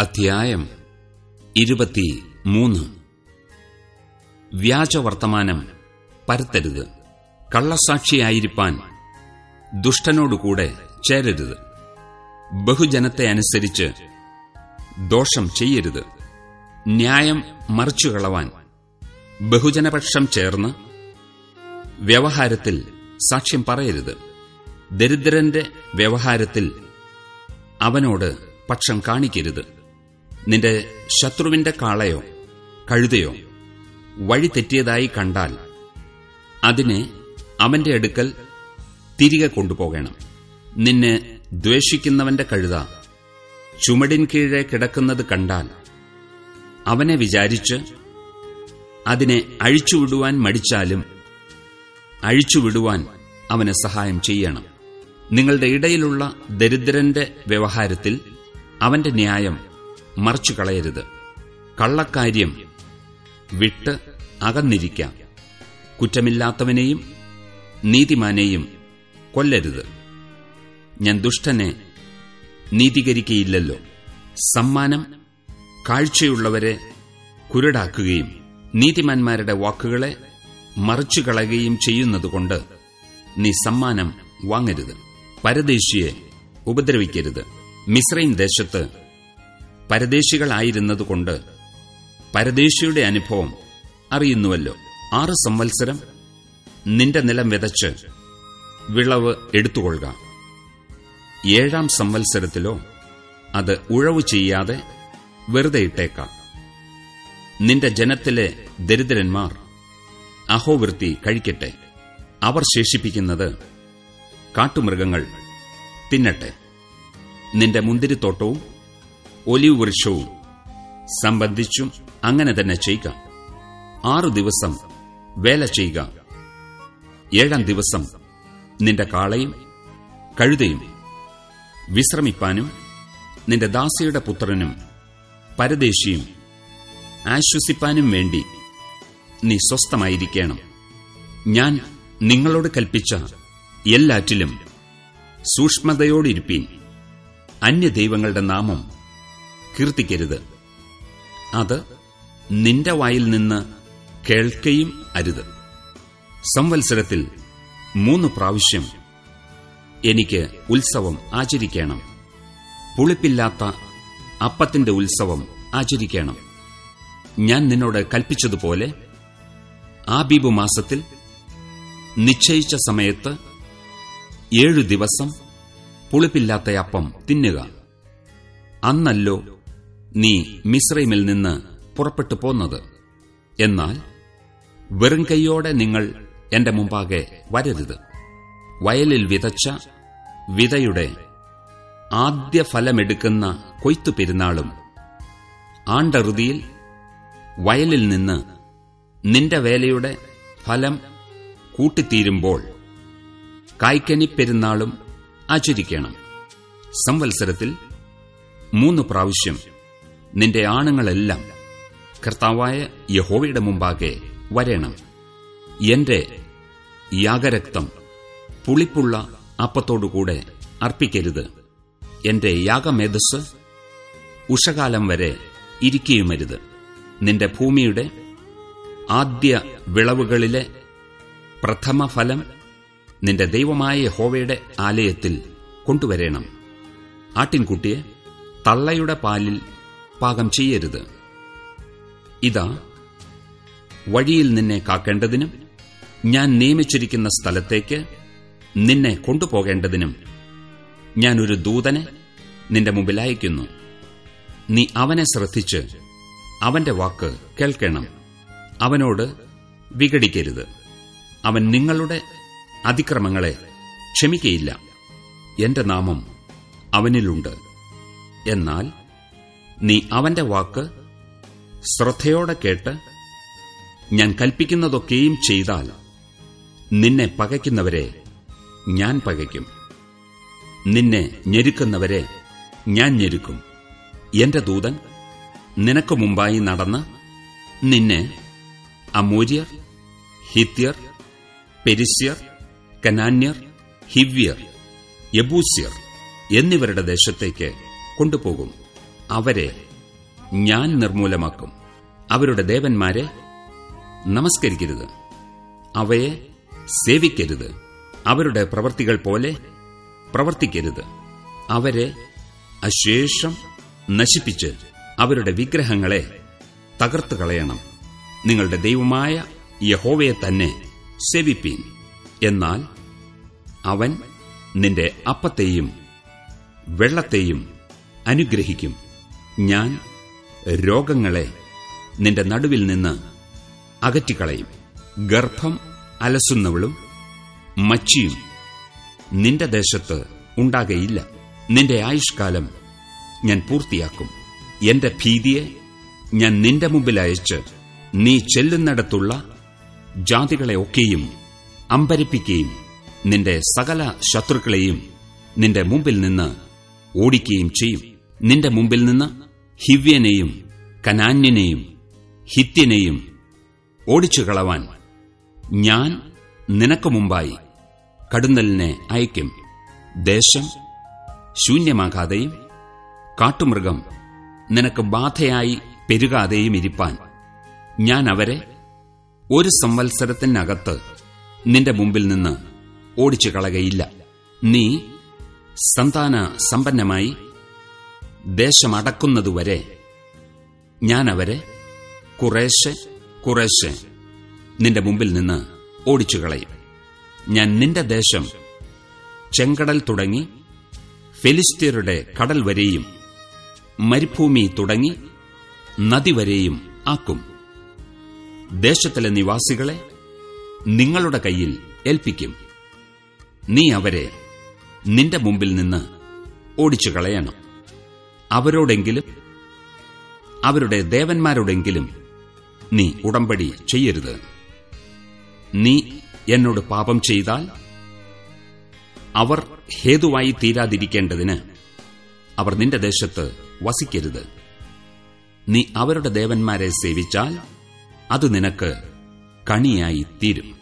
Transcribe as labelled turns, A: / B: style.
A: അധ്യായം ഇരുപത്തി മൂന്ന്. വ്യാജവർത്തമാനം പരത്തരുത്. കള്ളസാക്ഷിയായിരിക്കാൻ ദുഷ്ടനോടുകൂടെ ചേരരുത്. ബഹുജനത്തെ അനുസരിച്ച് ദോഷം ചെയ്യരുത്. ന്യായം മറിച്ചുകളവാൻ ബഹുജനപക്ഷം ചേർന്ന് വ്യവഹാരത്തിൽ സാക്ഷ്യം പറയരുത്. ദരിദ്രന്റെ വ്യവഹാരത്തിൽ അവനോട് പക്ഷം കാണിക്കരുത്. നിന്റെ ശത്രുവിന്റെ കാളയോ കഴുതയോ വഴി തെറ്റിയതായി കണ്ടാൽ അതിനെ അവന്റെ അടുക്കൽ തിരികെ കൊണ്ടുപോകണം. നിന്നെ ദ്വേഷിക്കുന്നവന്റെ കഴുത ചുമടിൻ കീഴെ കിടക്കുന്നത് കണ്ടാൽ അവനെ വിചാരിച്ച് അതിനെ അഴിച്ചുവിടുവാൻ മടിച്ചാലും അഴിച്ചുവിടുവാൻ അവന് സഹായം ചെയ്യണം. നിങ്ങളുടെ ഇടയിലുള്ള ദരിദ്രന്റെ വ്യവഹാരത്തിൽ അവന്റെ ന്യായം മറച്ചു കളയരുത് കള്ളക്കാര്യം വിട്ട് അകന്നിരിക്കാം. കുറ്റമില്ലാത്തവനെയും നീതിമാനെയും കൊല്ലരുത്. ഞാൻ ദുഷ്ടനെ നീതീകരിക്കയില്ലല്ലോ. സമ്മാനം കാഴ്ചയുള്ളവരെ കുരുടാക്കുകയും നീതിമാന്മാരുടെ വാക്കുകളെ മറിച്ചു കളയുകയും ചെയ്യുന്നതുകൊണ്ട് നീ സമ്മാനം വാങ്ങരുത്. പരദേശിയെ ഉപദ്രവിക്കരുത്. മിശ്രൈൻ ദേശത്ത് പരദേശികളായിരുന്നതുകൊണ്ട് പരദേശിയുടെ അനുഭവം അറിയുന്നുവല്ലോ. ആറ് സംവത്സരം നിന്റെ നിലം വിതച്ച് വിളവ് എടുത്തുകൊള്ളുക. ഏഴാം സംവത്സരത്തിലോ അത് ഉഴവ് ചെയ്യാതെ വെറുതെ ഇട്ടേക്കാം. നിന്റെ ജനത്തിലെ ദരിദ്രന്മാർ അഹോവൃത്തി കഴിക്കട്ടെ. അവർ ശേഷിപ്പിക്കുന്നത് കാട്ടുമൃഗങ്ങൾ തിന്നട്ടെ. നിന്റെ മുന്തിരിത്തോട്ടവും ഒലിവ് വൃക്ഷവും സംബന്ധിച്ചും അങ്ങനെ തന്നെ ചെയ്യുക. ആറു ദിവസം വേല ചെയ്യുക. ഏഴാം ദിവസം നിന്റെ കാളയും കഴുതയും വിശ്രമിപ്പാനും നിന്റെ ദാസിയുടെ പുത്രനും പരദേശിയും ആശ്വസിപ്പാനും വേണ്ടി നീ സ്വസ്ഥമായിരിക്കണം. ഞാൻ നിങ്ങളോട് കൽപ്പിച്ച എല്ലാറ്റിലും സൂക്ഷ്മതയോടിരിപ്പീൻ. അന്യദൈവങ്ങളുടെ നാമം കീർത്തിക്കരുത്. അത് നിന്റെ വായിൽ നിന്ന് കേൾക്കുകയും അരുത്. സംവത്സരത്തിൽ മൂന്ന് പ്രാവശ്യം എനിക്ക് ഉത്സവം ആചരിക്കണം. പുളിപ്പില്ലാത്ത അപ്പത്തിന്റെ ഉത്സവം ആചരിക്കണം. ഞാൻ നിന്നോട് കൽപ്പിച്ചതുപോലെ ആബീബ് മാസത്തിൽ നിശ്ചയിച്ച സമയത്ത് ഏഴു ദിവസം പുളിപ്പില്ലാത്ത അപ്പം തിന്നുക. അന്നല്ലോ നീ മിശ്രൈമിൽ നിന്ന് പുറപ്പെട്ടു പോന്നത്. എന്നാൽ വെറും കൈയോടെ നിങ്ങൾ എന്റെ മുമ്പാകെ വരരുത്. വയലിൽ വിതച്ച വിതയുടെ ആദ്യ ഫലമെടുക്കുന്ന കൊയ്ത്തു പെരുന്നാളും ആണ്ടറുതിയിൽ വയലിൽ നിന്ന് നിന്റെ വേലയുടെ ഫലം കൂട്ടിത്തീരുമ്പോൾ കായ്ക്കനി പെരുന്നാളും ആചരിക്കണം. സംവത്സരത്തിൽ മൂന്ന് പ്രാവശ്യം നിന്റെ ആണുങ്ങളെല്ലാം കർത്താവായ യഹോവയുടെ മുമ്പാകെ വരേണം. എന്റെ യാഗരക്തം പുളിപ്പുള്ള അപ്പത്തോടുകൂടെ അർപ്പിക്കരുത്. എന്റെ യാഗമേധസ് ഉഷകാലം വരെ ഇരിക്കുകയുമരുത് നിന്റെ ഭൂമിയുടെ ആദ്യ വിളവുകളിലെ പ്രഥമ ഫലം നിന്റെ ദൈവമായ ഹോവയുടെ ആലയത്തിൽ കൊണ്ടുവരേണം. ആട്ടിൻകുട്ടിയെ തള്ളയുടെ പാലിൽ പാകം ചെയ്യരുത്. ഇതാ വഴിയിൽ നിന്നെ കാക്കേണ്ടതിനും ഞാൻ നിയമിച്ചിരിക്കുന്ന സ്ഥലത്തേക്ക് നിന്നെ കൊണ്ടുപോകേണ്ടതിനും ഞാൻ ഒരു ദൂതനെ നിന്റെ മുമ്പിൽ അയക്കുന്നു. നീ അവനെ ശ്രദ്ധിച്ച് അവന്റെ വാക്ക് കേൾക്കണം. അവനോട് വിഘടിക്കരുത്. അവൻ നിങ്ങളുടെ അതിക്രമങ്ങളെ ക്ഷമിക്കയില്ല. എന്റെ നാമം അവനിലുണ്ട്. എന്നാൽ നീ അവന്റെ വാക്ക് ശ്രദ്ധയോടെ കേട്ട് ഞാൻ കൽപ്പിക്കുന്നതൊക്കെയും ചെയ്താൽ നിന്നെ പകയ്ക്കുന്നവരെ ഞാൻ പകയ്ക്കും. നിന്നെ ഞെരുക്കുന്നവരെ ഞാൻ ഞെരുക്കും. എന്റെ ദൂതൻ നിനക്ക് മുമ്പായി നടന്ന് നിന്നെ അമൂര്യർ ഹിത്യർ പെരിസ്യർ കനാന്യർ ഹിവ്യർ യബൂസ്യർ എന്നിവരുടെ ദേശത്തേക്ക് കൊണ്ടുപോകും. അവരെ ഞാൻ നിർമൂലമാക്കും. അവരുടെ ദേവന്മാരെ നമസ്കരിക്കരുത്. അവയെ സേവിക്കരുത്. അവരുടെ പ്രവർത്തികൾ പോലെ പ്രവർത്തിക്കരുത്. അവരെ അശേഷം നശിപ്പിച്ച് അവരുടെ വിഗ്രഹങ്ങളെ തകർത്തു കളയണം. നിങ്ങളുടെ ദൈവമായ യഹോവയെ തന്നെ സേവിപ്പീൻ. എന്നാൽ അവൻ നിന്റെ അപ്പത്തെയും വെള്ളത്തെയും അനുഗ്രഹിക്കും. ഞാൻ രോഗങ്ങളെ നിന്റെ നടുവിൽ നിന്ന് അകറ്റിക്കളയും. ഗർഭം അലസുന്നവളും മച്ചിയും നിന്റെ ദേശത്ത് ഉണ്ടാകയില്ല. നിന്റെ ആയുഷ്കാലം ഞാൻ പൂർത്തിയാക്കും. എന്റെ ഭീതിയെ ഞാൻ നിന്റെ മുമ്പിൽ അയച്ച് നീ ചെല്ലുന്നിടത്തുള്ള ജാതികളെ ഒക്കെയും അമ്പരിപ്പിക്കുകയും നിന്റെ സകല ശത്രുക്കളെയും നിന്റെ മുമ്പിൽ നിന്ന് ഓടിക്കുകയും ചെയ്യും. നിന്റെ മുമ്പിൽ നിന്ന് ഹിവ്യനെയും കനാന്യനെയും ഹിത്യനെയും ഓടിച്ചു കളവാൻ ഞാൻ നിനക്ക് മുമ്പായി കടുന്നലിനെ അയക്കും ദേശം ശൂന്യമാകാതെയും കാട്ടുമൃഗം നിനക്ക് ബാധയായി പെരുകാതെയും ഇരിപ്പാൻ ഞാൻ അവരെ ഒരു സംവത്സരത്തിനകത്ത് നിന്റെ മുമ്പിൽ നിന്ന് ഓടിച്ചു കളകയില്ല നീ സന്താന സമ്പന്നമായി ദേശമടക്കുന്നതുവരെ ഞാൻ അവരെ കുറേശ്ശെ കുറേശ്ശെ നിന്റെ മുമ്പിൽ നിന്ന് ഓടിച്ചു കളയും ഞാൻ നിന്റെ ദേശം ചെങ്കടൽ തുടങ്ങി ഫെലിസ്തീരുടെ കടൽ വരെയും മരുഭൂമി തുടങ്ങി നദി വരെയും ആക്കും. ദേശത്തിലെ നിവാസികളെ നിങ്ങളുടെ കയ്യിൽ ഏൽപ്പിക്കും. നീ അവരെ നിന്റെ മുമ്പിൽ നിന്ന് ഓടിച്ചു കളയണം അവരോടെങ്കിലും അവരുടെ ദേവന്മാരോടെങ്കിലും നീ ഉടമ്പടി ചെയ്യരുത്. നീ എന്നോട് പാപം ചെയ്താൽ അവർ ഹേതുവായി തീരാതിരിക്കേണ്ടതിന് അവർ നിന്റെ ദേശത്ത് വസിക്കരുത്. നീ അവരുടെ ദേവന്മാരെ സേവിച്ചാൽ അത് നിനക്ക് കണിയായി തീരും.